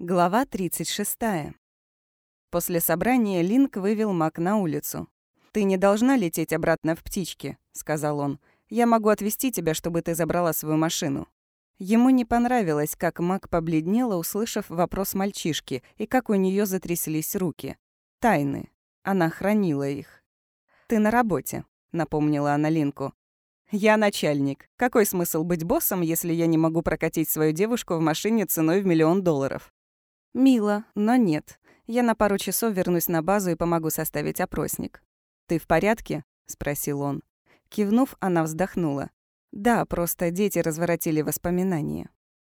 Глава 36. После собрания Линк вывел Мак на улицу. «Ты не должна лететь обратно в птички», — сказал он. «Я могу отвезти тебя, чтобы ты забрала свою машину». Ему не понравилось, как Мак побледнела, услышав вопрос мальчишки, и как у нее затряслись руки. Тайны. Она хранила их. «Ты на работе», — напомнила она Линку. «Я начальник. Какой смысл быть боссом, если я не могу прокатить свою девушку в машине ценой в миллион долларов?» «Мило, но нет. Я на пару часов вернусь на базу и помогу составить опросник». «Ты в порядке?» — спросил он. Кивнув, она вздохнула. «Да, просто дети разворотили воспоминания».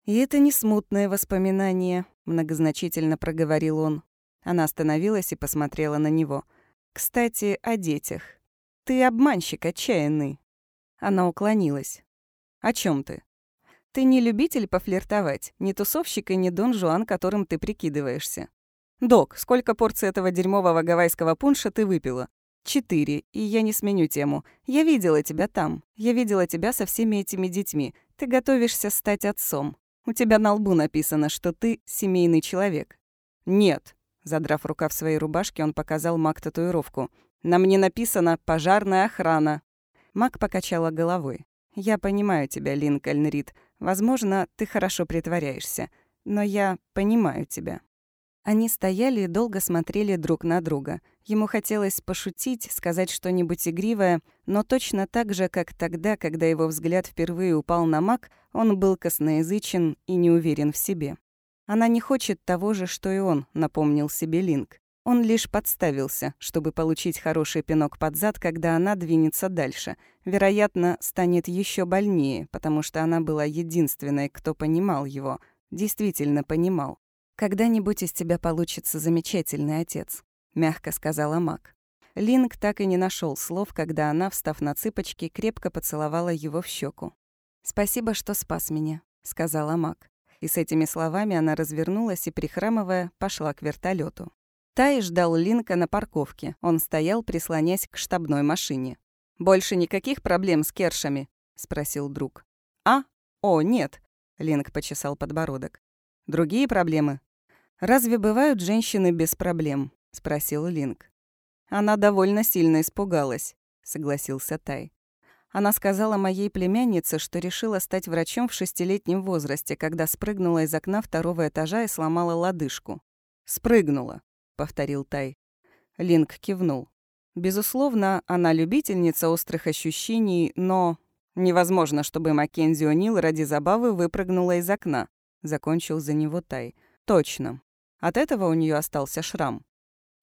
«И это не смутное воспоминание», — многозначительно проговорил он. Она остановилась и посмотрела на него. «Кстати, о детях. Ты обманщик отчаянный». Она уклонилась. «О чем ты?» Ты не любитель пофлиртовать, не тусовщик и не Дон Жуан, которым ты прикидываешься. Док, сколько порций этого дерьмового гавайского пунша ты выпила? Четыре, и я не сменю тему. Я видела тебя там. Я видела тебя со всеми этими детьми. Ты готовишься стать отцом. У тебя на лбу написано, что ты семейный человек. Нет. Задрав рукав своей рубашки, он показал Мак татуировку. На мне написано «Пожарная охрана». Мак покачала головой. «Я понимаю тебя, Линкольн Рид. Возможно, ты хорошо притворяешься, но я понимаю тебя». Они стояли и долго смотрели друг на друга. Ему хотелось пошутить, сказать что-нибудь игривое, но точно так же, как тогда, когда его взгляд впервые упал на маг, он был косноязычен и не уверен в себе. «Она не хочет того же, что и он», — напомнил себе Линк. Он лишь подставился, чтобы получить хороший пинок под зад, когда она двинется дальше. Вероятно, станет еще больнее, потому что она была единственной, кто понимал его, действительно понимал. «Когда-нибудь из тебя получится замечательный отец», — мягко сказала Мак. Линк так и не нашел слов, когда она, встав на цыпочки, крепко поцеловала его в щеку. «Спасибо, что спас меня», — сказала Мак. И с этими словами она развернулась и, прихрамывая, пошла к вертолету. Тай ждал Линка на парковке. Он стоял, прислонясь к штабной машине. «Больше никаких проблем с кершами?» — спросил друг. «А? О, нет!» — Линк почесал подбородок. «Другие проблемы?» «Разве бывают женщины без проблем?» — спросил Линк. «Она довольно сильно испугалась», — согласился Тай. Она сказала моей племяннице, что решила стать врачом в шестилетнем возрасте, когда спрыгнула из окна второго этажа и сломала лодыжку. «Спрыгнула повторил Тай. Линк кивнул. Безусловно, она любительница острых ощущений, но невозможно, чтобы Маккензи О'Нил ради забавы выпрыгнула из окна. Закончил за него Тай. Точно. От этого у нее остался шрам.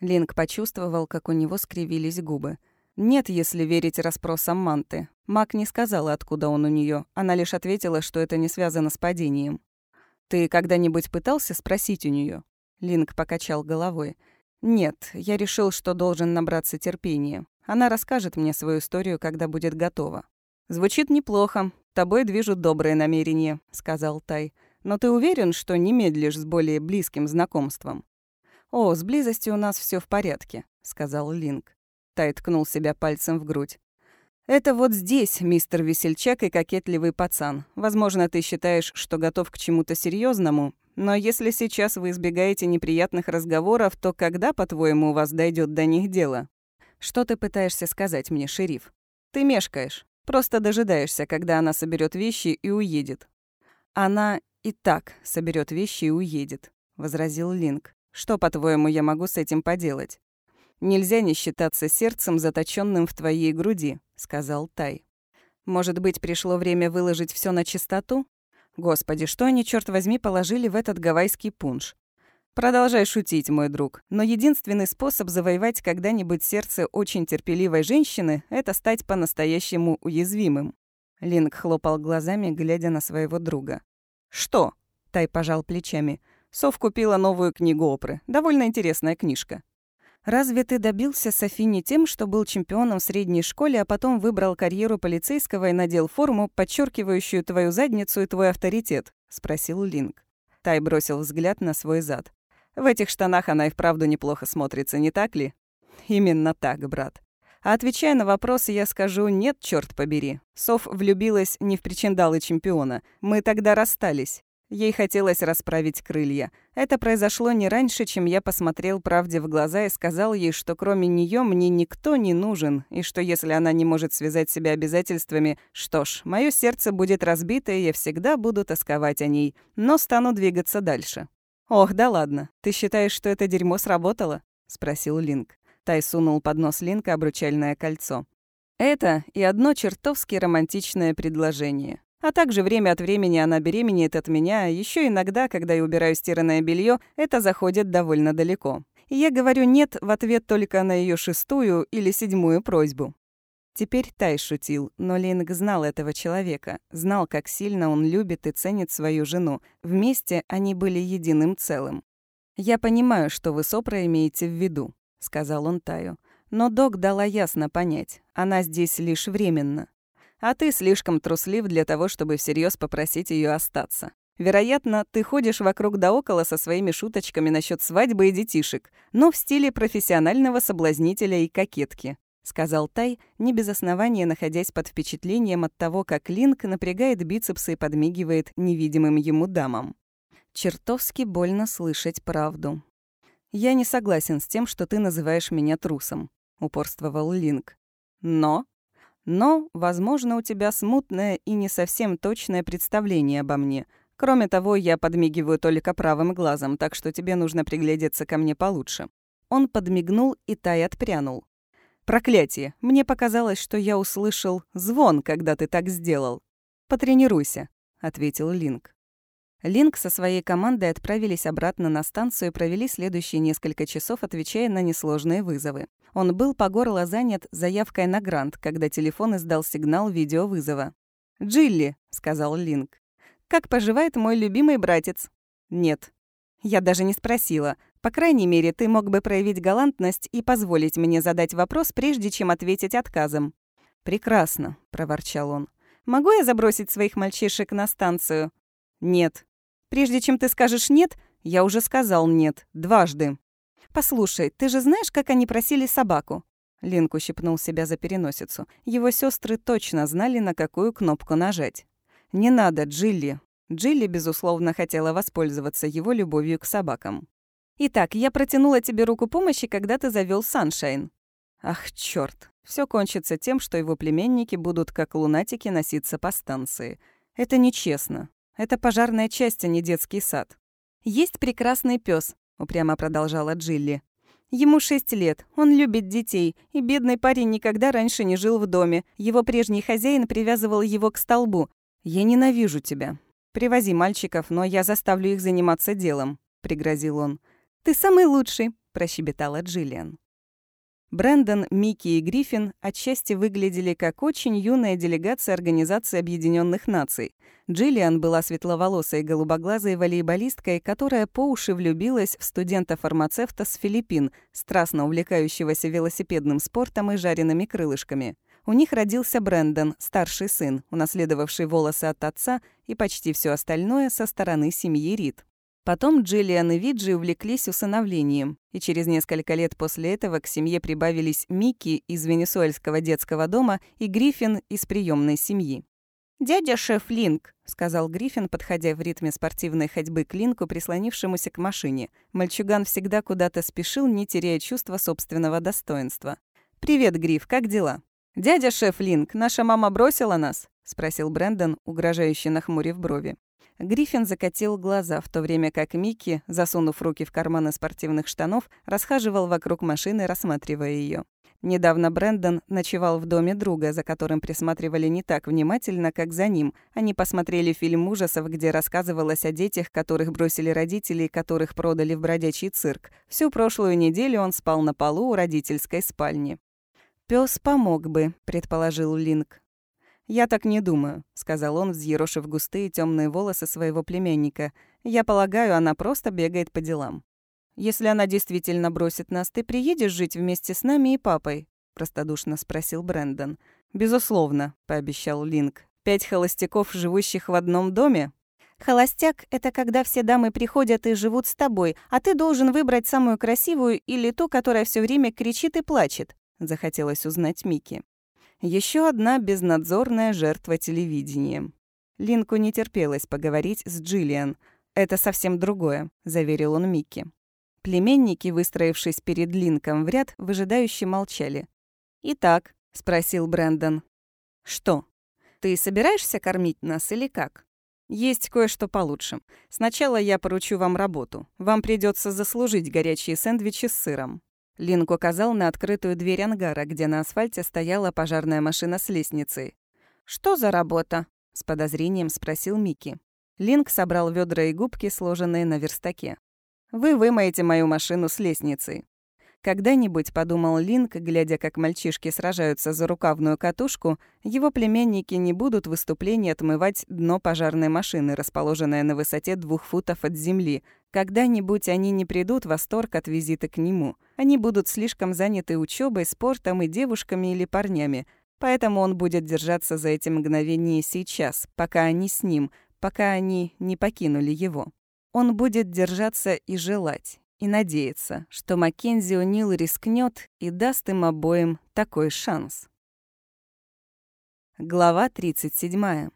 Линк почувствовал, как у него скривились губы. Нет, если верить расспросам Манты. Мак не сказала, откуда он у нее. Она лишь ответила, что это не связано с падением. «Ты когда-нибудь пытался спросить у нее? Линк покачал головой. «Нет, я решил, что должен набраться терпения. Она расскажет мне свою историю, когда будет готова». «Звучит неплохо. Тобой движут добрые намерения», — сказал Тай. «Но ты уверен, что не медлишь с более близким знакомством?» «О, с близостью у нас все в порядке», — сказал Линк. Тай ткнул себя пальцем в грудь. «Это вот здесь, мистер Весельчак и кокетливый пацан. Возможно, ты считаешь, что готов к чему-то серьезному, но если сейчас вы избегаете неприятных разговоров, то когда, по-твоему, у вас дойдет до них дело? Что ты пытаешься сказать мне, шериф? Ты мешкаешь. Просто дожидаешься, когда она соберет вещи и уедет. Она и так соберет вещи и уедет, возразил Линк. Что, по-твоему, я могу с этим поделать? Нельзя не считаться сердцем, заточенным в твоей груди, сказал Тай. Может быть, пришло время выложить все на чистоту? Господи, что они, черт возьми, положили в этот гавайский пунш? Продолжай шутить, мой друг, но единственный способ завоевать когда-нибудь сердце очень терпеливой женщины — это стать по-настоящему уязвимым. Линк хлопал глазами, глядя на своего друга. «Что?» — Тай пожал плечами. «Сов купила новую книгу Опры. Довольно интересная книжка. Разве ты добился Софи не тем, что был чемпионом в средней школе, а потом выбрал карьеру полицейского и надел форму, подчеркивающую твою задницу и твой авторитет?» — спросил Линк. Тай бросил взгляд на свой зад. «В этих штанах она и вправду неплохо смотрится, не так ли?» «Именно так, брат. А отвечая на вопросы, я скажу «нет, черт побери». Соф влюбилась не в причиндалы чемпиона. Мы тогда расстались. Ей хотелось расправить крылья. Это произошло не раньше, чем я посмотрел правде в глаза и сказал ей, что кроме нее мне никто не нужен, и что если она не может связать себя обязательствами, что ж, мое сердце будет разбито, и я всегда буду тосковать о ней, но стану двигаться дальше. «Ох, да ладно. Ты считаешь, что это дерьмо сработало?» — спросил Линк. Тай сунул под нос Линка обручальное кольцо. Это и одно чертовски романтичное предложение. А также время от времени она беременеет от меня, еще иногда, когда я убираю стиранное белье, это заходит довольно далеко. И я говорю «нет» в ответ только на ее шестую или седьмую просьбу. Теперь Тай шутил, но Линк знал этого человека, знал, как сильно он любит и ценит свою жену. Вместе они были единым целым. «Я понимаю, что вы с имеете в виду», — сказал он Таю. «Но док дала ясно понять, она здесь лишь временно. А ты слишком труслив для того, чтобы всерьез попросить ее остаться. Вероятно, ты ходишь вокруг да около со своими шуточками насчет свадьбы и детишек, но в стиле профессионального соблазнителя и кокетки», — сказал Тай, не без основания находясь под впечатлением от того, как Линк напрягает бицепсы и подмигивает невидимым ему дамам. Чертовски больно слышать правду. «Я не согласен с тем, что ты называешь меня трусом», — упорствовал Линк. «Но...» «Но, возможно, у тебя смутное и не совсем точное представление обо мне. Кроме того, я подмигиваю только правым глазом, так что тебе нужно приглядеться ко мне получше». Он подмигнул, и Тай отпрянул. «Проклятие! Мне показалось, что я услышал звон, когда ты так сделал. Потренируйся», — ответил Линк. Линк со своей командой отправились обратно на станцию и провели следующие несколько часов, отвечая на несложные вызовы. Он был по горло занят заявкой на грант, когда телефон издал сигнал видеовызова. «Джилли», — сказал Линк. «Как поживает мой любимый братец?» «Нет». Я даже не спросила. По крайней мере, ты мог бы проявить галантность и позволить мне задать вопрос, прежде чем ответить отказом. «Прекрасно», — проворчал он. «Могу я забросить своих мальчишек на станцию?» «Нет». «Прежде чем ты скажешь «нет», я уже сказал «нет» дважды». «Послушай, ты же знаешь, как они просили собаку?» Линк ущипнул себя за переносицу. Его сестры точно знали, на какую кнопку нажать. «Не надо, Джилли». Джилли, безусловно, хотела воспользоваться его любовью к собакам. «Итак, я протянула тебе руку помощи, когда ты завел Саншайн». Ах, черт! Все кончится тем, что его племенники будут как лунатики носиться по станции. Это нечестно. Это пожарная часть, а не детский сад. Есть прекрасный пес, упрямо продолжала Джилли. Ему шесть лет, он любит детей, и бедный парень никогда раньше не жил в доме. Его прежний хозяин привязывал его к столбу. «Я ненавижу тебя. Привози мальчиков, но я заставлю их заниматься делом», — пригрозил он. «Ты самый лучший», — прощебетала Джиллиан. Брэндон, Микки и Гриффин отчасти выглядели как очень юная делегация Организации Объединенных Наций. Джиллиан была светловолосой голубоглазой волейболисткой, которая по уши влюбилась в студента-фармацевта с Филиппин, страстно увлекающегося велосипедным спортом и жареными крылышками. У них родился Брэндон, старший сын, унаследовавший волосы от отца и почти все остальное со стороны семьи Рид. Потом Джиллиан и Виджи увлеклись усыновлением, и через несколько лет после этого к семье прибавились Микки из венесуэльского детского дома и Гриффин из приемной семьи. «Дядя шеф Линк», — сказал Гриффин, подходя в ритме спортивной ходьбы к Линку, прислонившемуся к машине. Мальчуган всегда куда-то спешил, не теряя чувства собственного достоинства. «Привет, Гриф, как дела?» «Дядя шеф Линк, наша мама бросила нас?» — спросил Брэндон, угрожающе нахмурив брови. Гриффин закатил глаза, в то время как Микки, засунув руки в карманы спортивных штанов, расхаживал вокруг машины, рассматривая ее. Недавно Брэндон ночевал в доме друга, за которым присматривали не так внимательно, как за ним. Они посмотрели фильм ужасов, где рассказывалось о детях, которых бросили родители и которых продали в бродячий цирк. Всю прошлую неделю он спал на полу у родительской спальни. Пес помог бы», — предположил Линк. «Я так не думаю», — сказал он, взъерошив густые темные волосы своего племянника. «Я полагаю, она просто бегает по делам». «Если она действительно бросит нас, ты приедешь жить вместе с нами и папой?» — простодушно спросил Брэндон. «Безусловно», — пообещал Линк. «Пять холостяков, живущих в одном доме?» «Холостяк — это когда все дамы приходят и живут с тобой, а ты должен выбрать самую красивую или ту, которая все время кричит и плачет», — захотелось узнать Микки. Еще одна безнадзорная жертва телевидения. Линку не терпелось поговорить с Джиллиан. «Это совсем другое», — заверил он Микки. Племенники, выстроившись перед Линком в ряд, выжидающе молчали. «Итак», — спросил Брэндон. «Что? Ты собираешься кормить нас или как?» «Есть кое-что получше. Сначала я поручу вам работу. Вам придется заслужить горячие сэндвичи с сыром». Линк указал на открытую дверь ангара, где на асфальте стояла пожарная машина с лестницей. «Что за работа?» — с подозрением спросил Микки. Линк собрал ведра и губки, сложенные на верстаке. Вы вымоете мою машину с лестницей. Когда-нибудь, подумал Линк, глядя, как мальчишки сражаются за рукавную катушку, его племенники не будут в выступлении отмывать дно пожарной машины, расположенное на высоте двух футов от земли. Когда-нибудь они не придут в восторг от визита к нему. Они будут слишком заняты учебой, спортом и девушками или парнями. Поэтому он будет держаться за эти мгновения сейчас, пока они с ним, пока они не покинули его. Он будет держаться и желать, и надеяться, что Маккензи О'Нил рискнет и даст им обоим такой шанс. Глава 37.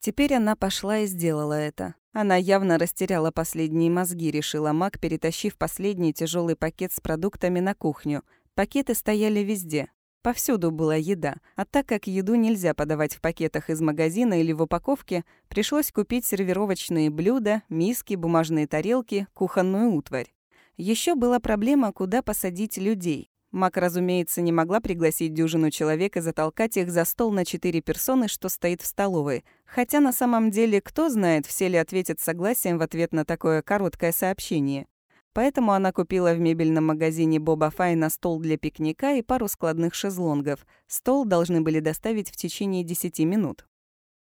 Теперь она пошла и сделала это. Она явно растеряла последние мозги, решила Мак, перетащив последний тяжелый пакет с продуктами на кухню. Пакеты стояли везде. Повсюду была еда, а так как еду нельзя подавать в пакетах из магазина или в упаковке, пришлось купить сервировочные блюда, миски, бумажные тарелки, кухонную утварь. Еще была проблема, куда посадить людей. Мак, разумеется, не могла пригласить дюжину человек и затолкать их за стол на четыре персоны, что стоит в столовой. Хотя на самом деле, кто знает, все ли ответят согласием в ответ на такое короткое сообщение. Поэтому она купила в мебельном магазине Боба Файна стол для пикника и пару складных шезлонгов. Стол должны были доставить в течение 10 минут.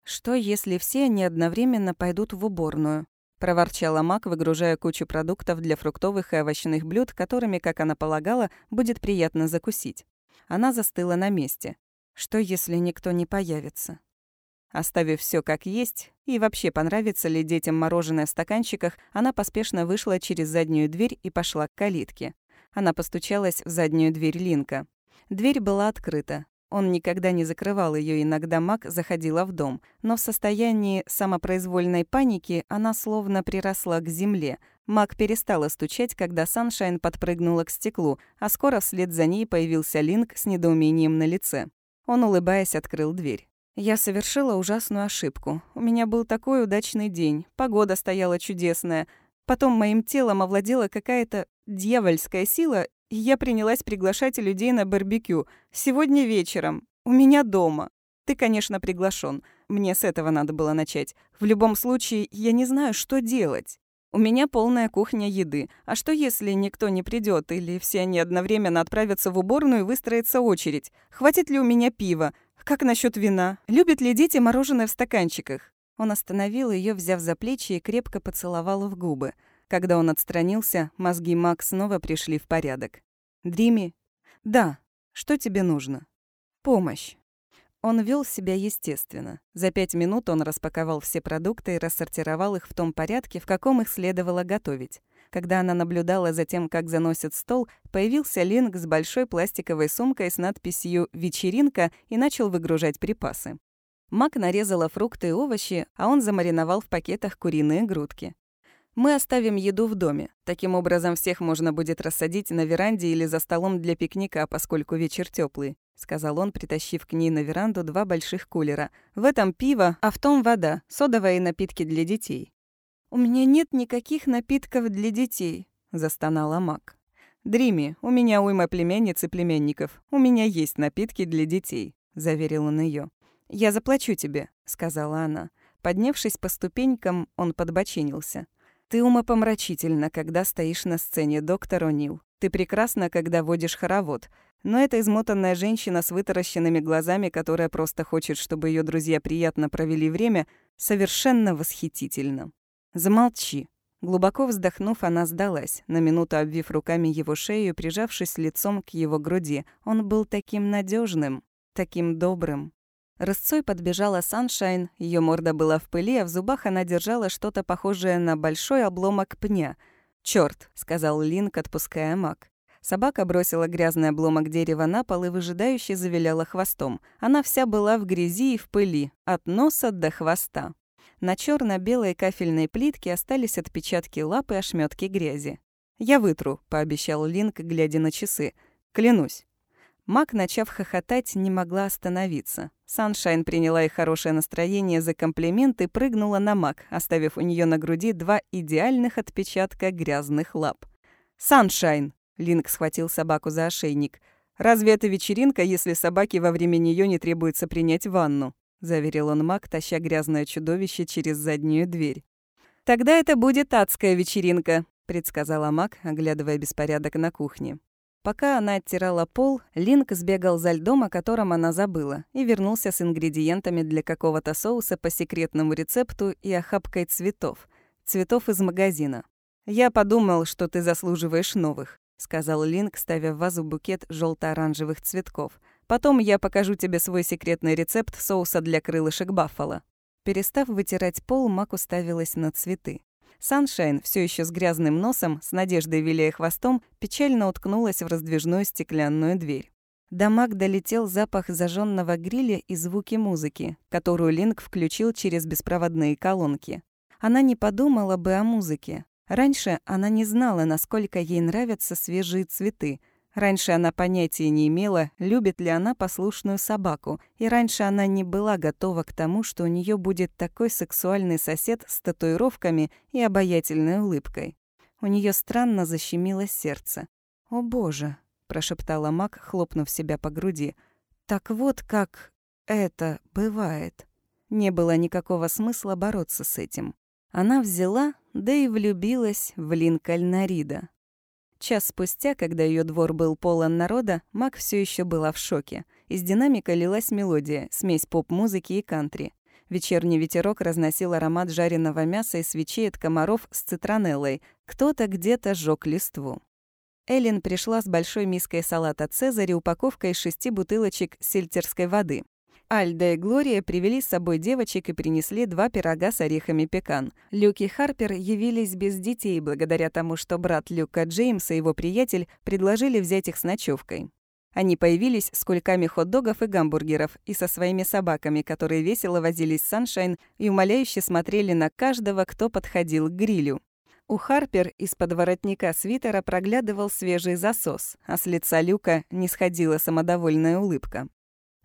«Что, если все они одновременно пойдут в уборную?» — проворчала Мак, выгружая кучу продуктов для фруктовых и овощных блюд, которыми, как она полагала, будет приятно закусить. Она застыла на месте. «Что, если никто не появится?» Оставив все как есть, и вообще понравится ли детям мороженое в стаканчиках, она поспешно вышла через заднюю дверь и пошла к калитке. Она постучалась в заднюю дверь Линка. Дверь была открыта. Он никогда не закрывал ее, иногда Мак заходила в дом. Но в состоянии самопроизвольной паники она словно приросла к земле. Мак перестала стучать, когда Саншайн подпрыгнула к стеклу, а скоро вслед за ней появился Линк с недоумением на лице. Он, улыбаясь, открыл дверь. Я совершила ужасную ошибку. У меня был такой удачный день. Погода стояла чудесная. Потом моим телом овладела какая-то дьявольская сила, и я принялась приглашать людей на барбекю. Сегодня вечером. У меня дома. Ты, конечно, приглашен. Мне с этого надо было начать. В любом случае, я не знаю, что делать. У меня полная кухня еды. А что если никто не придет, или все они одновременно отправятся в уборную и выстроится очередь? Хватит ли у меня пива? Как насчет вина? Любят ли дети мороженое в стаканчиках? Он остановил ее, взяв за плечи и крепко поцеловал в губы. Когда он отстранился, мозги Макс снова пришли в порядок. «Дрими?» «Да. Что тебе нужно?» «Помощь». Он вел себя естественно. За пять минут он распаковал все продукты и рассортировал их в том порядке, в каком их следовало готовить. Когда она наблюдала за тем, как заносят стол, появился Линк с большой пластиковой сумкой с надписью «Вечеринка» и начал выгружать припасы. Мак нарезала фрукты и овощи, а он замариновал в пакетах куриные грудки. «Мы оставим еду в доме. Таким образом, всех можно будет рассадить на веранде или за столом для пикника, поскольку вечер теплый, сказал он, притащив к ней на веранду два больших кулера. «В этом пиво, а в том вода, содовые напитки для детей. «У меня нет никаких напитков для детей», — застонала Мак. «Дрими, у меня уйма племянниц и племянников. У меня есть напитки для детей», — заверил он ее. «Я заплачу тебе», — сказала она. Поднявшись по ступенькам, он подбочинился. «Ты умопомрачительна, когда стоишь на сцене, доктор О'Нил. Ты прекрасна, когда водишь хоровод. Но эта измотанная женщина с вытаращенными глазами, которая просто хочет, чтобы ее друзья приятно провели время, совершенно восхитительна. «Замолчи». Глубоко вздохнув, она сдалась, на минуту обвив руками его шею, прижавшись лицом к его груди. Он был таким надежным, таким добрым. Рысцой подбежала Саншайн, ее морда была в пыли, а в зубах она держала что-то похожее на большой обломок пня. «Чёрт», — сказал Линк, отпуская маг. Собака бросила грязный обломок дерева на пол и выжидающе завиляла хвостом. Она вся была в грязи и в пыли, от носа до хвоста. На черно белой кафельной плитке остались отпечатки лап и ошметки грязи. «Я вытру», — пообещал Линк, глядя на часы. «Клянусь». Мак, начав хохотать, не могла остановиться. Саншайн приняла их хорошее настроение за комплимент и прыгнула на Мак, оставив у нее на груди два идеальных отпечатка грязных лап. «Саншайн!» — Линк схватил собаку за ошейник. «Разве это вечеринка, если собаке во время нее не требуется принять ванну?» — заверил он Мак, таща грязное чудовище через заднюю дверь. «Тогда это будет адская вечеринка», — предсказала Мак, оглядывая беспорядок на кухне. Пока она оттирала пол, Линк сбегал за льдом, о котором она забыла, и вернулся с ингредиентами для какого-то соуса по секретному рецепту и охапкой цветов. Цветов из магазина. «Я подумал, что ты заслуживаешь новых», — сказал Линк, ставя в вазу букет желто оранжевых цветков. «Потом я покажу тебе свой секретный рецепт соуса для крылышек Баффало». Перестав вытирать пол, Мак уставилась на цветы. Саншайн, все еще с грязным носом, с надеждой виляя хвостом, печально уткнулась в раздвижную стеклянную дверь. До Мак долетел запах зажженного гриля и звуки музыки, которую Линк включил через беспроводные колонки. Она не подумала бы о музыке. Раньше она не знала, насколько ей нравятся свежие цветы — Раньше она понятия не имела, любит ли она послушную собаку, и раньше она не была готова к тому, что у нее будет такой сексуальный сосед с татуировками и обаятельной улыбкой. У нее странно защемило сердце. «О боже!» — прошептала Мак, хлопнув себя по груди. «Так вот как это бывает». Не было никакого смысла бороться с этим. Она взяла, да и влюбилась в Линкольна Рида. Час спустя, когда ее двор был полон народа, Мак все еще была в шоке. Из динамика лилась мелодия, смесь поп-музыки и кантри. Вечерний ветерок разносил аромат жареного мяса и свечей от комаров с цитронеллой. Кто-то где-то жёг листву. Эллен пришла с большой миской салата «Цезарь» и упаковкой из шести бутылочек сельтерской воды. Альда и Глория привели с собой девочек и принесли два пирога с орехами пекан. Люк и Харпер явились без детей, благодаря тому, что брат Люка Джеймс и его приятель предложили взять их с ночевкой. Они появились с кульками хот-догов и гамбургеров и со своими собаками, которые весело возились с Саншайн и умоляюще смотрели на каждого, кто подходил к грилю. У Харпер из-под воротника свитера проглядывал свежий засос, а с лица Люка не сходила самодовольная улыбка.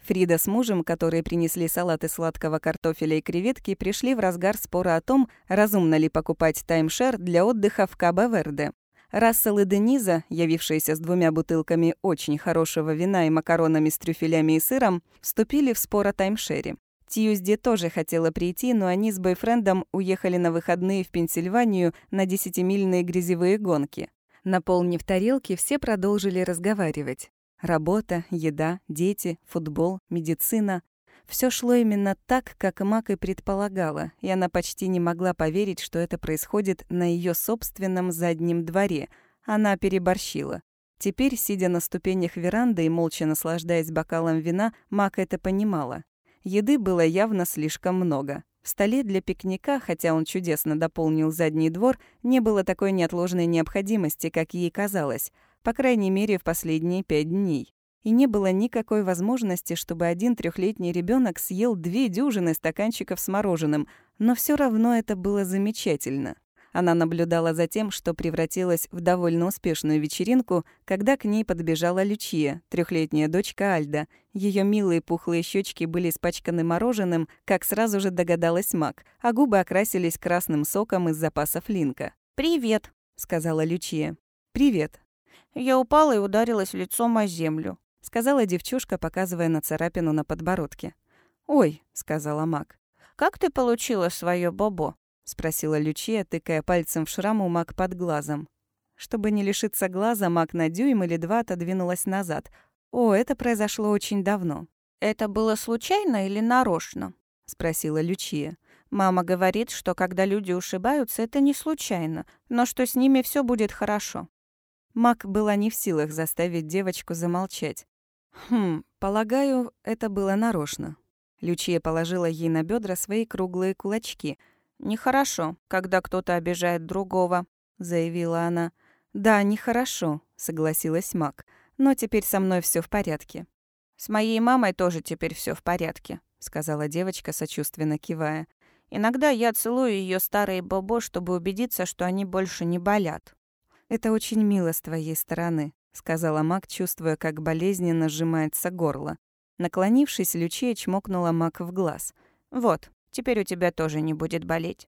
Фрида с мужем, которые принесли салат из сладкого картофеля и креветки, пришли в разгар спора о том, разумно ли покупать таймшер для отдыха в Кабо-Верде. Рассел и Дениза, явившиеся с двумя бутылками очень хорошего вина и макаронами с трюфелями и сыром, вступили в спор о таймшере. Тьюзди тоже хотела прийти, но они с бойфрендом уехали на выходные в Пенсильванию на десятимильные грязевые гонки. Наполнив тарелки, все продолжили разговаривать. Работа, еда, дети, футбол, медицина. Все шло именно так, как Мак и предполагала, и она почти не могла поверить, что это происходит на ее собственном заднем дворе. Она переборщила. Теперь, сидя на ступенях веранды и молча наслаждаясь бокалом вина, Мак это понимала. Еды было явно слишком много. В столе для пикника, хотя он чудесно дополнил задний двор, не было такой неотложной необходимости, как ей казалось — по крайней мере, в последние пять дней. И не было никакой возможности, чтобы один трехлетний ребенок съел две дюжины стаканчиков с мороженым, но все равно это было замечательно. Она наблюдала за тем, что превратилась в довольно успешную вечеринку, когда к ней подбежала Лючия, трехлетняя дочка Альда. Ее милые пухлые щечки были испачканы мороженым, как сразу же догадалась Мак, а губы окрасились красным соком из запасов Линка. «Привет», — сказала Лючия. «Привет», я упала и ударилась лицом о землю», — сказала девчушка, показывая на царапину на подбородке. «Ой», — сказала Мак. «Как ты получила свое бобо?» — спросила Лючия, тыкая пальцем в шрам у Мак под глазом. Чтобы не лишиться глаза, Мак на дюйм или два отодвинулась назад. «О, это произошло очень давно». «Это было случайно или нарочно?» — спросила Лючия. «Мама говорит, что когда люди ушибаются, это не случайно, но что с ними все будет хорошо». Мак была не в силах заставить девочку замолчать. «Хм, полагаю, это было нарочно». Лючия положила ей на бедра свои круглые кулачки. «Нехорошо, когда кто-то обижает другого», — заявила она. «Да, нехорошо», — согласилась Мак. «Но теперь со мной все в порядке». «С моей мамой тоже теперь все в порядке», — сказала девочка, сочувственно кивая. «Иногда я целую ее старые бобо, чтобы убедиться, что они больше не болят». «Это очень мило с твоей стороны», — сказала Мак, чувствуя, как болезненно сжимается горло. Наклонившись, Лючия чмокнула Мак в глаз. «Вот, теперь у тебя тоже не будет болеть».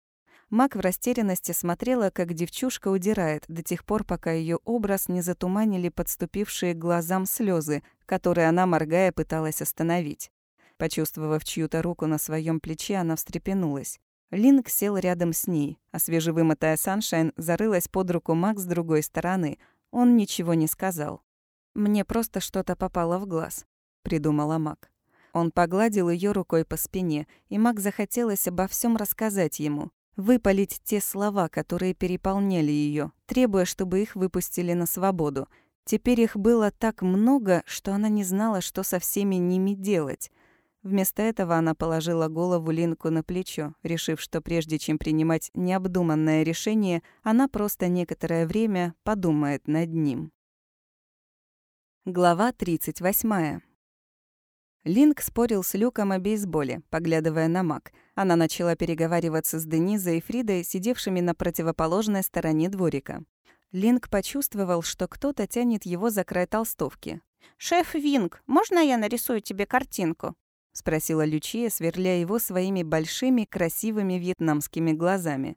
Мак в растерянности смотрела, как девчушка удирает, до тех пор, пока ее образ не затуманили подступившие к глазам слезы, которые она, моргая, пыталась остановить. Почувствовав чью-то руку на своем плече, она встрепенулась. Линк сел рядом с ней, а свежевымытая Саншайн зарылась под руку Мак с другой стороны. Он ничего не сказал. «Мне просто что-то попало в глаз», — придумала Мак. Он погладил ее рукой по спине, и Мак захотелось обо всем рассказать ему выпалить те слова, которые переполняли ее, требуя, чтобы их выпустили на свободу. Теперь их было так много, что она не знала, что со всеми ними делать. Вместо этого она положила голову Линку на плечо, решив, что прежде чем принимать необдуманное решение, она просто некоторое время подумает над ним. Глава 38. Линк спорил с Люком о бейсболе, поглядывая на Мак. Она начала переговариваться с Денизой и Фридой, сидевшими на противоположной стороне дворика. Линк почувствовал, что кто-то тянет его за край толстовки. «Шеф Винг, можно я нарисую тебе картинку?» — спросила Лючия, сверля его своими большими, красивыми вьетнамскими глазами.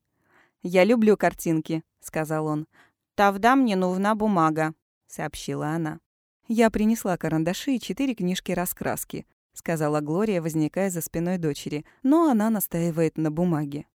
«Я люблю картинки», — сказал он. «Тавда мне нужна бумага», — сообщила она. «Я принесла карандаши и четыре книжки раскраски», — сказала Глория, возникая за спиной дочери, но она настаивает на бумаге.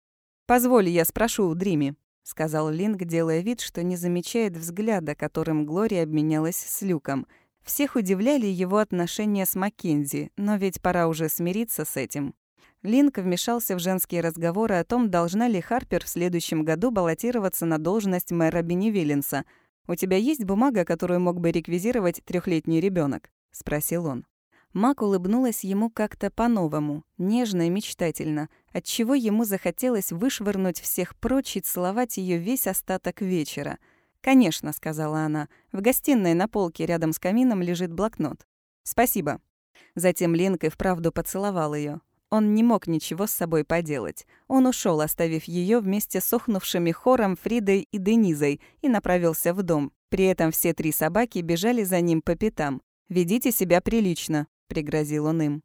«Позволь, я спрошу у Дрими», — сказал Линк, делая вид, что не замечает взгляда, которым Глория обменялась с Люком. Всех удивляли его отношения с Маккензи, но ведь пора уже смириться с этим. Линк вмешался в женские разговоры о том, должна ли Харпер в следующем году баллотироваться на должность мэра Беневиллинса — «У тебя есть бумага, которую мог бы реквизировать трехлетний ребенок? спросил он. Мак улыбнулась ему как-то по-новому, нежно и мечтательно, отчего ему захотелось вышвырнуть всех прочь и целовать ее весь остаток вечера. «Конечно», — сказала она, — «в гостиной на полке рядом с камином лежит блокнот». «Спасибо». Затем Ленка и вправду поцеловал ее. Он не мог ничего с собой поделать. Он ушел, оставив ее вместе с охнувшими хором Фридой и Денизой, и направился в дом. При этом все три собаки бежали за ним по пятам. «Ведите себя прилично», — пригрозил он им.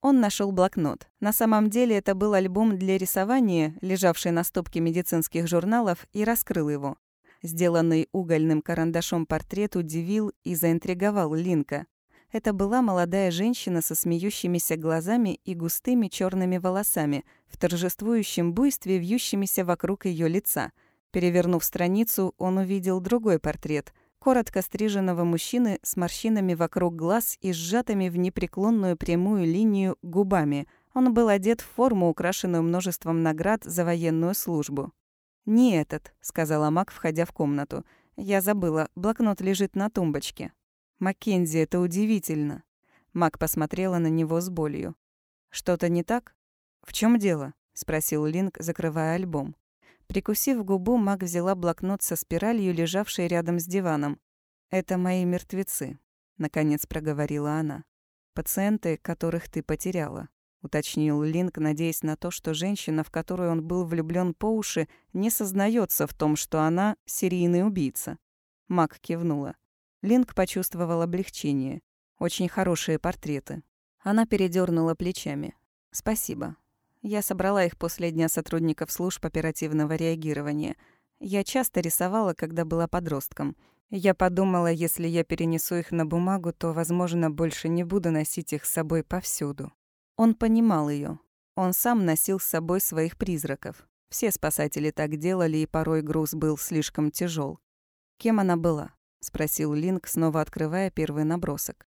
Он нашел блокнот. На самом деле это был альбом для рисования, лежавший на стопке медицинских журналов, и раскрыл его. Сделанный угольным карандашом портрет удивил и заинтриговал Линка. Это была молодая женщина со смеющимися глазами и густыми черными волосами, в торжествующем буйстве, вьющимися вокруг ее лица. Перевернув страницу, он увидел другой портрет — коротко стриженного мужчины с морщинами вокруг глаз и сжатыми в непреклонную прямую линию губами. Он был одет в форму, украшенную множеством наград за военную службу. «Не этот», — сказала Мак, входя в комнату. «Я забыла, блокнот лежит на тумбочке». «Маккензи, это удивительно». Мак посмотрела на него с болью. «Что-то не так?» «В чем дело?» — спросил Линк, закрывая альбом. Прикусив губу, Мак взяла блокнот со спиралью, лежавшей рядом с диваном. «Это мои мертвецы», — наконец проговорила она. «Пациенты, которых ты потеряла», — уточнил Линк, надеясь на то, что женщина, в которую он был влюблен по уши, не сознается в том, что она — серийный убийца. Мак кивнула. Линк почувствовал облегчение. Очень хорошие портреты. Она передернула плечами. «Спасибо. Я собрала их после Дня сотрудников служб оперативного реагирования. Я часто рисовала, когда была подростком. Я подумала, если я перенесу их на бумагу, то, возможно, больше не буду носить их с собой повсюду». Он понимал ее. Он сам носил с собой своих призраков. Все спасатели так делали, и порой груз был слишком тяжел. Кем она была? — спросил Линк, снова открывая первый набросок.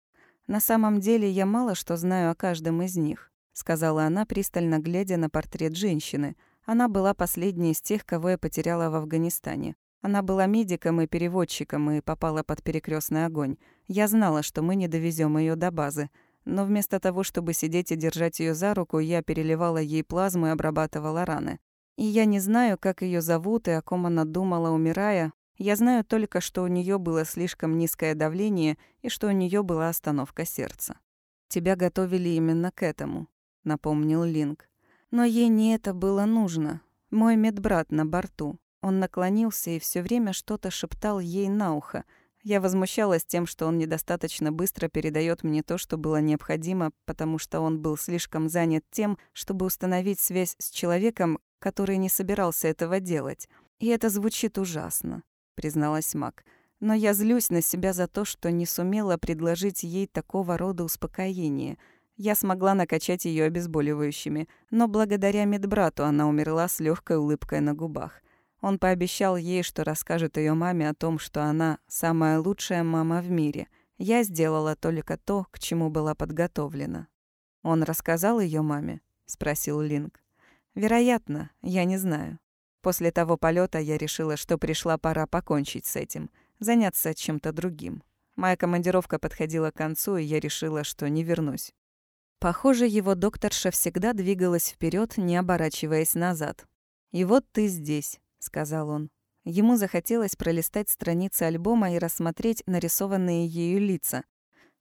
«На самом деле я мало что знаю о каждом из них», — сказала она, пристально глядя на портрет женщины. Она была последней из тех, кого я потеряла в Афганистане. Она была медиком и переводчиком и попала под перекрестный огонь. Я знала, что мы не довезем ее до базы. Но вместо того, чтобы сидеть и держать ее за руку, я переливала ей плазму и обрабатывала раны. И я не знаю, как ее зовут и о ком она думала, умирая, Я знаю только, что у нее было слишком низкое давление и что у нее была остановка сердца. Тебя готовили именно к этому, напомнил Линк. Но ей не это было нужно. Мой медбрат на борту. Он наклонился и все время что-то шептал ей на ухо. Я возмущалась тем, что он недостаточно быстро передает мне то, что было необходимо, потому что он был слишком занят тем, чтобы установить связь с человеком, который не собирался этого делать. И это звучит ужасно, призналась Мак. Но я злюсь на себя за то, что не сумела предложить ей такого рода успокоение. Я смогла накачать ее обезболивающими, но благодаря медбрату она умерла с легкой улыбкой на губах. Он пообещал ей, что расскажет ее маме о том, что она самая лучшая мама в мире. Я сделала только то, к чему была подготовлена. Он рассказал ее маме? спросил Линк. Вероятно, я не знаю. После того полета я решила, что пришла пора покончить с этим, заняться чем-то другим. Моя командировка подходила к концу, и я решила, что не вернусь. Похоже, его докторша всегда двигалась вперед, не оборачиваясь назад. «И вот ты здесь», — сказал он. Ему захотелось пролистать страницы альбома и рассмотреть нарисованные ею лица.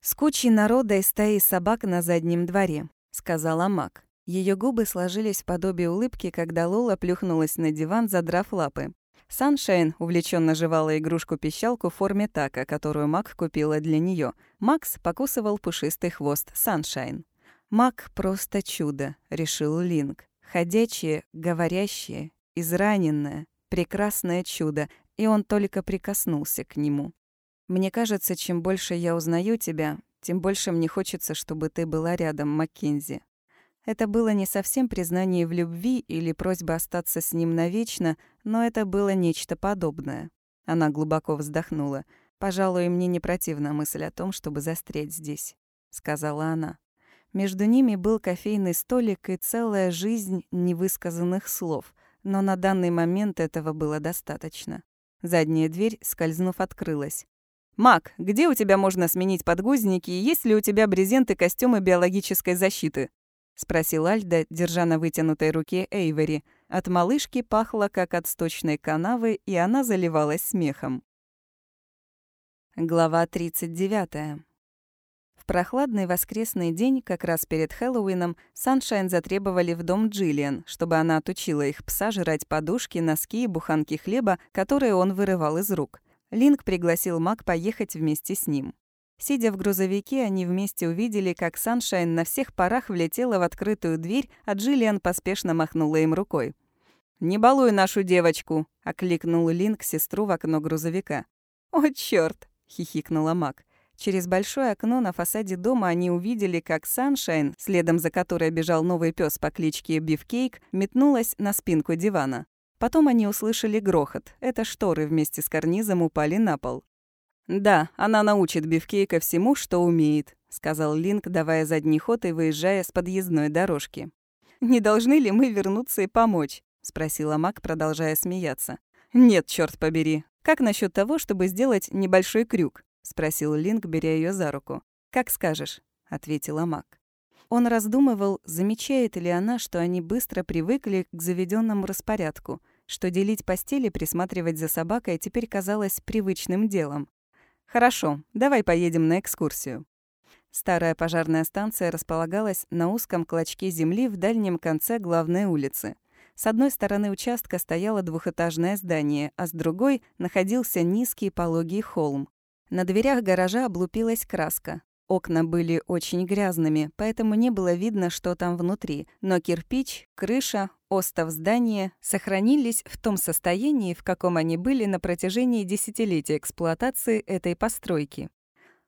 «С кучей народа и стаей собак на заднем дворе», — сказала Мак. Ее губы сложились в подобие улыбки, когда Лола плюхнулась на диван, задрав лапы. Саншайн увлеченно жевала игрушку-пищалку в форме така, которую Мак купила для нее. Макс покусывал пушистый хвост Саншайн. «Мак просто чудо», — решил Линк. «Ходячее, говорящее, израненное, прекрасное чудо», и он только прикоснулся к нему. «Мне кажется, чем больше я узнаю тебя, тем больше мне хочется, чтобы ты была рядом, Маккензи. Это было не совсем признание в любви или просьба остаться с ним навечно, но это было нечто подобное. Она глубоко вздохнула. «Пожалуй, мне не противна мысль о том, чтобы застрять здесь», — сказала она. Между ними был кофейный столик и целая жизнь невысказанных слов, но на данный момент этого было достаточно. Задняя дверь, скользнув, открылась. «Мак, где у тебя можно сменить подгузники и есть ли у тебя брезенты костюмы биологической защиты?» — спросил Альда, держа на вытянутой руке Эйвери. От малышки пахло, как от сточной канавы, и она заливалась смехом. Глава 39. Прохладный воскресный день, как раз перед Хэллоуином, Саншайн затребовали в дом Джиллиан, чтобы она отучила их пса жрать подушки, носки и буханки хлеба, которые он вырывал из рук. Линк пригласил Мак поехать вместе с ним. Сидя в грузовике, они вместе увидели, как Саншайн на всех парах влетела в открытую дверь, а Джиллиан поспешно махнула им рукой. «Не балуй нашу девочку!» — окликнул Линк сестру в окно грузовика. «О, чёрт!» — хихикнула Мак. Через большое окно на фасаде дома они увидели, как Саншайн, следом за которой бежал новый пес по кличке Бифкейк, метнулась на спинку дивана. Потом они услышали грохот. Это шторы вместе с карнизом упали на пол. «Да, она научит Бифкейка всему, что умеет», — сказал Линк, давая задний ход и выезжая с подъездной дорожки. «Не должны ли мы вернуться и помочь?» — спросила Мак, продолжая смеяться. «Нет, черт побери. Как насчет того, чтобы сделать небольшой крюк?» — спросил Линк, беря ее за руку. «Как скажешь», — ответила Мак. Он раздумывал, замечает ли она, что они быстро привыкли к заведенному распорядку, что делить постели, присматривать за собакой теперь казалось привычным делом. «Хорошо, давай поедем на экскурсию». Старая пожарная станция располагалась на узком клочке земли в дальнем конце главной улицы. С одной стороны участка стояло двухэтажное здание, а с другой находился низкий пологий холм. На дверях гаража облупилась краска. Окна были очень грязными, поэтому не было видно, что там внутри, но кирпич, крыша, остов здания сохранились в том состоянии, в каком они были на протяжении десятилетий эксплуатации этой постройки.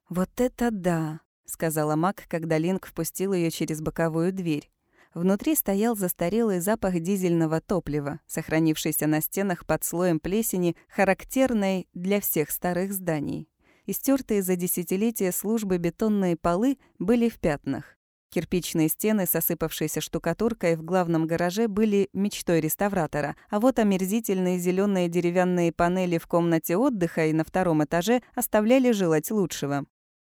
«Вот это да!» — сказала Мак, когда Линк впустил ее через боковую дверь. Внутри стоял застарелый запах дизельного топлива, сохранившийся на стенах под слоем плесени, характерной для всех старых зданий. Истертые за десятилетия службы бетонные полы были в пятнах. Кирпичные стены с осыпавшейся штукатуркой в главном гараже были мечтой реставратора, а вот омерзительные зеленые деревянные панели в комнате отдыха и на втором этаже оставляли желать лучшего.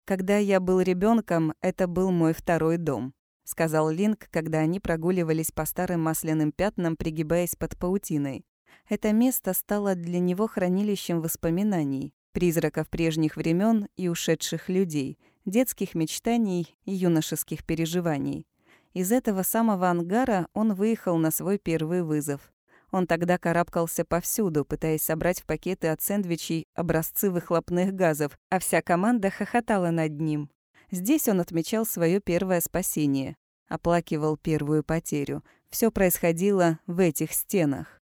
«Когда я был ребенком, это был мой второй дом», — сказал Линк, когда они прогуливались по старым масляным пятнам, пригибаясь под паутиной. Это место стало для него хранилищем воспоминаний, призраков прежних времен и ушедших людей, детских мечтаний и юношеских переживаний. Из этого самого ангара он выехал на свой первый вызов. Он тогда карабкался повсюду, пытаясь собрать в пакеты от сэндвичей образцы выхлопных газов, а вся команда хохотала над ним. Здесь он отмечал свое первое спасение, оплакивал первую потерю. Все происходило в этих стенах.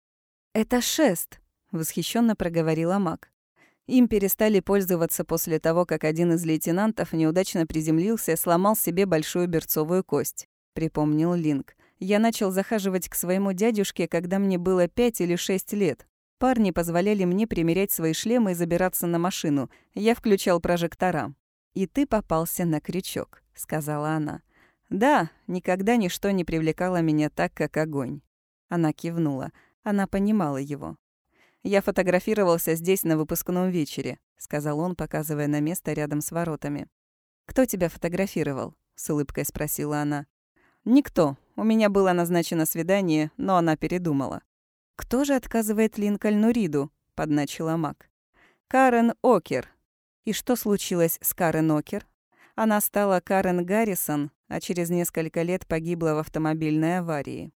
«Это шест», — восхищенно проговорила Мак. Им перестали пользоваться после того, как один из лейтенантов неудачно приземлился и сломал себе большую берцовую кость, припомнил Линк. Я начал захаживать к своему дядюшке, когда мне было пять или шесть лет. Парни позволяли мне примерять свои шлемы и забираться на машину. Я включал прожектора. «И ты попался на крючок», — сказала она. «Да, никогда ничто не привлекало меня так, как огонь». Она кивнула. Она понимала его. «Я фотографировался здесь на выпускном вечере», — сказал он, показывая на место рядом с воротами. «Кто тебя фотографировал?» — с улыбкой спросила она. «Никто. У меня было назначено свидание, но она передумала». «Кто же отказывает Линкольну Риду?» — подначила Мак. «Карен Окер». «И что случилось с Карен Окер?» Она стала Карен Гаррисон, а через несколько лет погибла в автомобильной аварии.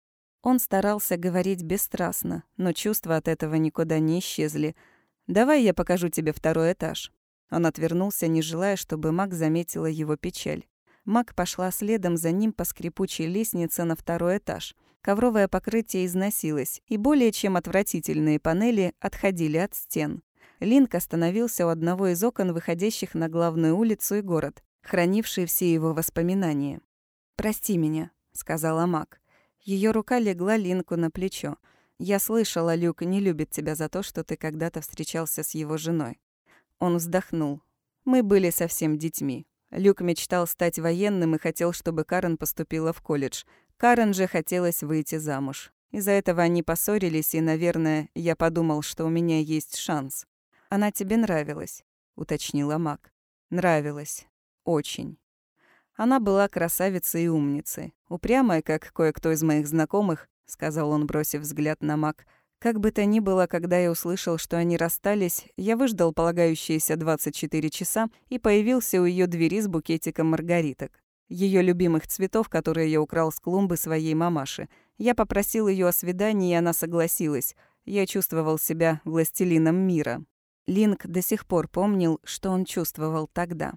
Он старался говорить бесстрастно, но чувства от этого никуда не исчезли. «Давай я покажу тебе второй этаж». Он отвернулся, не желая, чтобы Мак заметила его печаль. Мак пошла следом за ним по скрипучей лестнице на второй этаж. Ковровое покрытие износилось, и более чем отвратительные панели отходили от стен. Линк остановился у одного из окон, выходящих на главную улицу и город, хранивший все его воспоминания. «Прости меня», — сказала Мак. Ее рука легла Линку на плечо. «Я слышала, Люк не любит тебя за то, что ты когда-то встречался с его женой». Он вздохнул. «Мы были совсем детьми. Люк мечтал стать военным и хотел, чтобы Карен поступила в колледж. Карен же хотелось выйти замуж. Из-за этого они поссорились, и, наверное, я подумал, что у меня есть шанс. «Она тебе нравилась», — уточнила Мак. «Нравилась. Очень». Она была красавицей и умницей. Упрямая, как кое-кто из моих знакомых, сказал он, бросив взгляд на Мак. Как бы то ни было, когда я услышал, что они расстались, я выждал полагающиеся 24 часа и появился у ее двери с букетиком маргариток. Ее любимых цветов, которые я украл с клумбы своей мамаши. Я попросил ее о свидании, и она согласилась. Я чувствовал себя властелином мира. Линк до сих пор помнил, что он чувствовал тогда